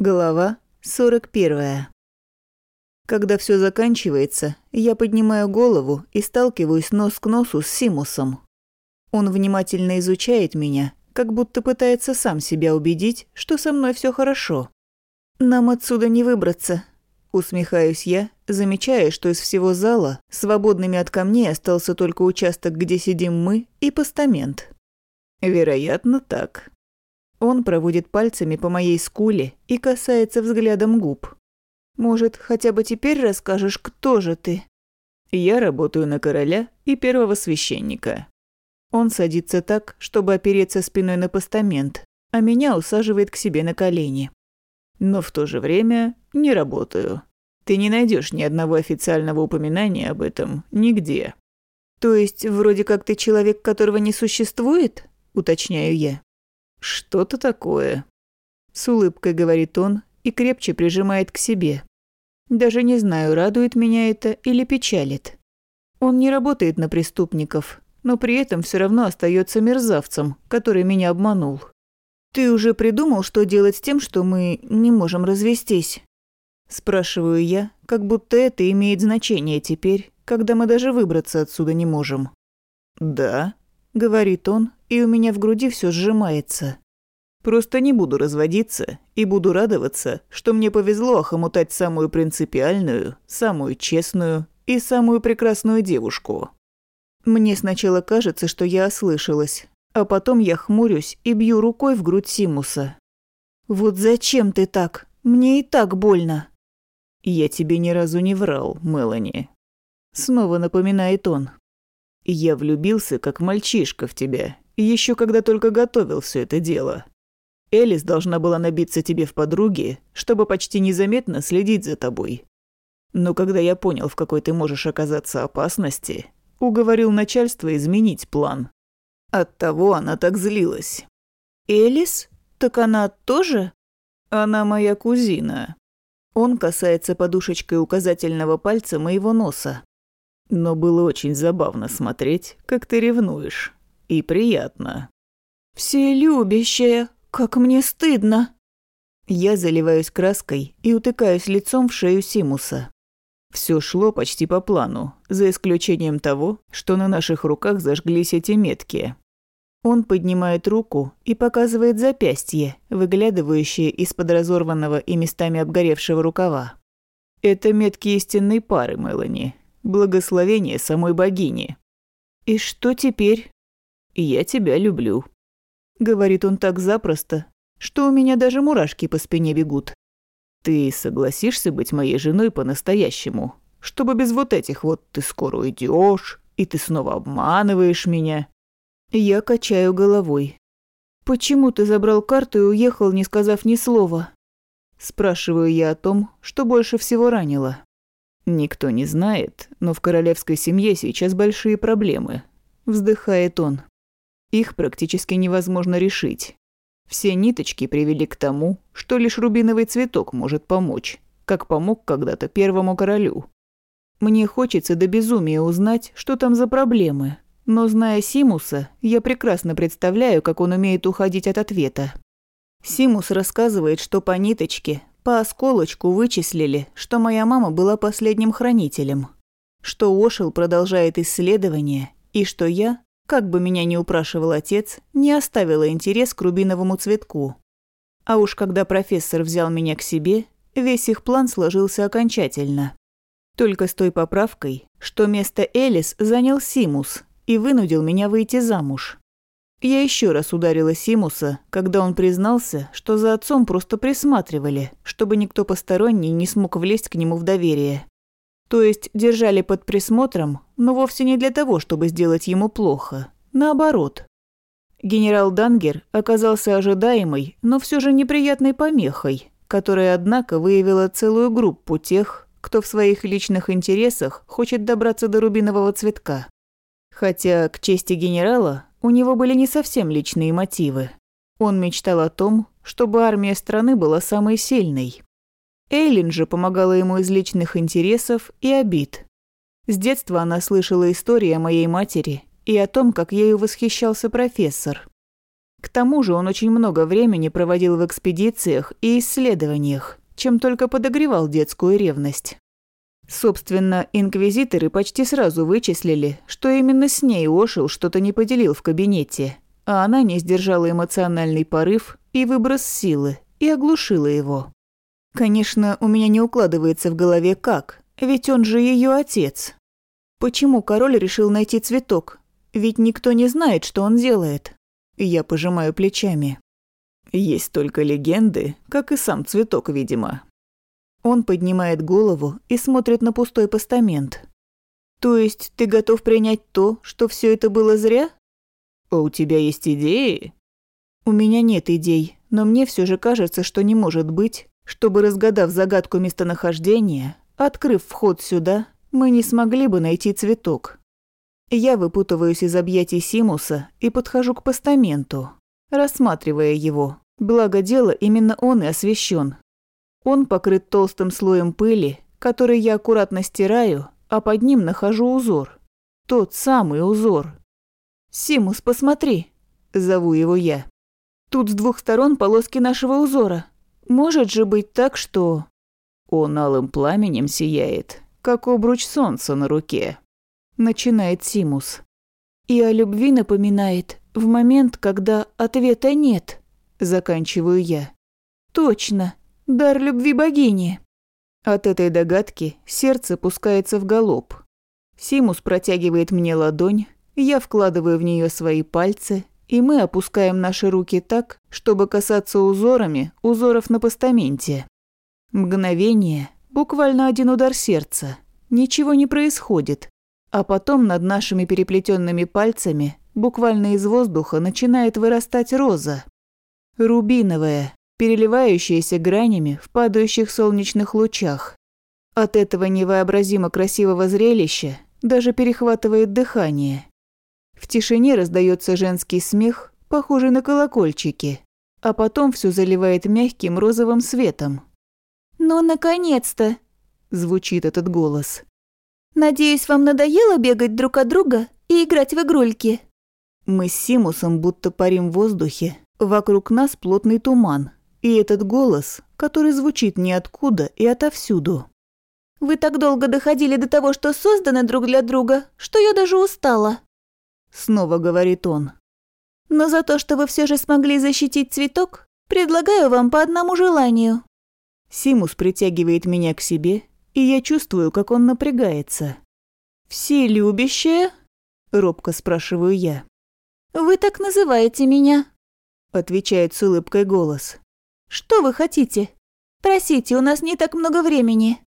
Глава 41. Когда все заканчивается, я поднимаю голову и сталкиваюсь нос к носу с Симусом. Он внимательно изучает меня, как будто пытается сам себя убедить, что со мной все хорошо. «Нам отсюда не выбраться», – усмехаюсь я, замечая, что из всего зала свободными от камней остался только участок, где сидим мы, и постамент. «Вероятно, так», он проводит пальцами по моей скуле и касается взглядом губ. «Может, хотя бы теперь расскажешь, кто же ты?» «Я работаю на короля и первого священника». Он садится так, чтобы опереться спиной на постамент, а меня усаживает к себе на колени. Но в то же время не работаю. Ты не найдешь ни одного официального упоминания об этом нигде. То есть, вроде как ты человек, которого не существует? Уточняю я. «Что-то такое», – с улыбкой говорит он и крепче прижимает к себе. Даже не знаю, радует меня это или печалит. Он не работает на преступников, но при этом все равно остается мерзавцем, который меня обманул. «Ты уже придумал, что делать с тем, что мы не можем развестись?» Спрашиваю я, как будто это имеет значение теперь, когда мы даже выбраться отсюда не можем. «Да», — говорит он, и у меня в груди все сжимается. Просто не буду разводиться и буду радоваться, что мне повезло охомутать самую принципиальную, самую честную и самую прекрасную девушку. Мне сначала кажется, что я ослышалась, а потом я хмурюсь и бью рукой в грудь Симуса. «Вот зачем ты так? Мне и так больно». «Я тебе ни разу не врал, Мелани», — снова напоминает он. «Я влюбился, как мальчишка в тебя, еще когда только готовил все это дело. Элис должна была набиться тебе в подруги, чтобы почти незаметно следить за тобой. Но когда я понял, в какой ты можешь оказаться опасности, уговорил начальство изменить план. Оттого она так злилась. «Элис? Так она тоже?» «Она моя кузина». Он касается подушечкой указательного пальца моего носа. Но было очень забавно смотреть, как ты ревнуешь. И приятно. «Вселюбящая, как мне стыдно!» Я заливаюсь краской и утыкаюсь лицом в шею Симуса. Все шло почти по плану, за исключением того, что на наших руках зажглись эти метки. Он поднимает руку и показывает запястье, выглядывающее из-под разорванного и местами обгоревшего рукава. Это метки истинной пары, Мелани. Благословение самой богини. И что теперь? «Я тебя люблю», — говорит он так запросто, что у меня даже мурашки по спине бегут. «Ты согласишься быть моей женой по-настоящему, чтобы без вот этих вот «ты скоро уйдешь и ты снова обманываешь меня?» Я качаю головой. «Почему ты забрал карту и уехал, не сказав ни слова?» Спрашиваю я о том, что больше всего ранило. «Никто не знает, но в королевской семье сейчас большие проблемы», – вздыхает он. Их практически невозможно решить. Все ниточки привели к тому, что лишь рубиновый цветок может помочь, как помог когда-то первому королю. Мне хочется до безумия узнать, что там за проблемы, но зная Симуса, я прекрасно представляю, как он умеет уходить от ответа. Симус рассказывает, что по ниточке, по осколочку вычислили, что моя мама была последним хранителем, что Ошел продолжает исследование и что я как бы меня ни упрашивал отец, не оставила интерес к рубиновому цветку. А уж когда профессор взял меня к себе, весь их план сложился окончательно. Только с той поправкой, что место Элис занял Симус и вынудил меня выйти замуж. Я еще раз ударила Симуса, когда он признался, что за отцом просто присматривали, чтобы никто посторонний не смог влезть к нему в доверие. То есть держали под присмотром, но вовсе не для того, чтобы сделать ему плохо. Наоборот. Генерал Дангер оказался ожидаемой, но все же неприятной помехой, которая, однако, выявила целую группу тех, кто в своих личных интересах хочет добраться до рубинового цветка. Хотя, к чести генерала, у него были не совсем личные мотивы. Он мечтал о том, чтобы армия страны была самой сильной. Эйлин же помогала ему из личных интересов и обид. С детства она слышала истории о моей матери и о том, как ею восхищался профессор. К тому же он очень много времени проводил в экспедициях и исследованиях, чем только подогревал детскую ревность. Собственно, инквизиторы почти сразу вычислили, что именно с ней Ошил что-то не поделил в кабинете, а она не сдержала эмоциональный порыв и выброс силы, и оглушила его. Конечно, у меня не укладывается в голове как, ведь он же ее отец. Почему король решил найти цветок? Ведь никто не знает, что он делает. Я пожимаю плечами. Есть только легенды, как и сам цветок, видимо. Он поднимает голову и смотрит на пустой постамент. То есть ты готов принять то, что все это было зря? А у тебя есть идеи? У меня нет идей, но мне все же кажется, что не может быть, чтобы, разгадав загадку местонахождения, открыв вход сюда, мы не смогли бы найти цветок. Я выпутываюсь из объятий Симуса и подхожу к постаменту, рассматривая его. Благо дело, именно он и освещен, он покрыт толстым слоем пыли, который я аккуратно стираю, а под ним нахожу узор. Тот самый узор. «Симус, посмотри!» – зову его я. «Тут с двух сторон полоски нашего узора. Может же быть так, что...» Он алым пламенем сияет, как обруч солнца на руке. Начинает Симус. И о любви напоминает в момент, когда ответа нет. Заканчиваю я. Точно. Дар любви богини. От этой догадки сердце пускается в галоп. Симус протягивает мне ладонь, я вкладываю в нее свои пальцы, и мы опускаем наши руки так, чтобы касаться узорами узоров на постаменте. Мгновение, буквально один удар сердца. Ничего не происходит. А потом над нашими переплетенными пальцами буквально из воздуха начинает вырастать роза. Рубиновая, переливающиеся гранями в падающих солнечных лучах. От этого невообразимо красивого зрелища даже перехватывает дыхание. В тишине раздается женский смех, похожий на колокольчики, а потом все заливает мягким розовым светом. «Ну, наконец-то!» – звучит этот голос. «Надеюсь, вам надоело бегать друг от друга и играть в игрульки?» Мы с Симусом будто парим в воздухе. Вокруг нас плотный туман, и этот голос, который звучит ниоткуда и отовсюду. «Вы так долго доходили до того, что созданы друг для друга, что я даже устала», — снова говорит он. «Но за то, что вы все же смогли защитить цветок, предлагаю вам по одному желанию». Симус притягивает меня к себе, и я чувствую, как он напрягается. «Все любящие?» – робко спрашиваю я. «Вы так называете меня», – отвечает с улыбкой голос. Что вы хотите? Просите, у нас не так много времени».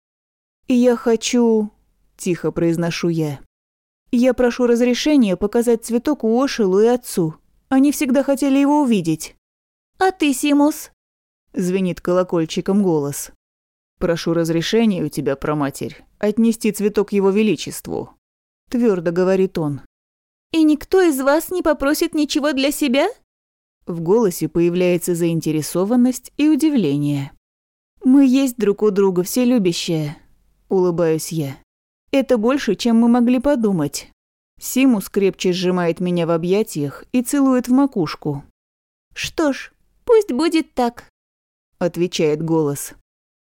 «Я хочу...» – тихо произношу я. «Я прошу разрешения показать цветок Уошелу и отцу. Они всегда хотели его увидеть». «А ты, Симус?» – звенит колокольчиком голос. «Прошу разрешения у тебя, проматерь, отнести цветок его величеству», – твердо говорит он. «И никто из вас не попросит ничего для себя?» В голосе появляется заинтересованность и удивление. «Мы есть друг у друга, все любящие», – улыбаюсь я. «Это больше, чем мы могли подумать». Симус крепче сжимает меня в объятиях и целует в макушку. «Что ж, пусть будет так», – отвечает голос.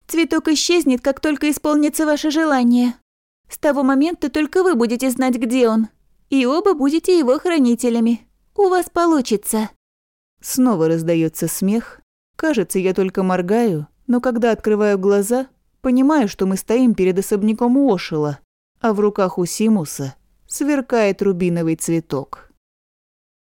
«Цветок исчезнет, как только исполнится ваше желание. С того момента только вы будете знать, где он, и оба будете его хранителями. У вас получится». Снова раздается смех. Кажется, я только моргаю, но когда открываю глаза, понимаю, что мы стоим перед особняком Ошила, а в руках у Симуса сверкает рубиновый цветок.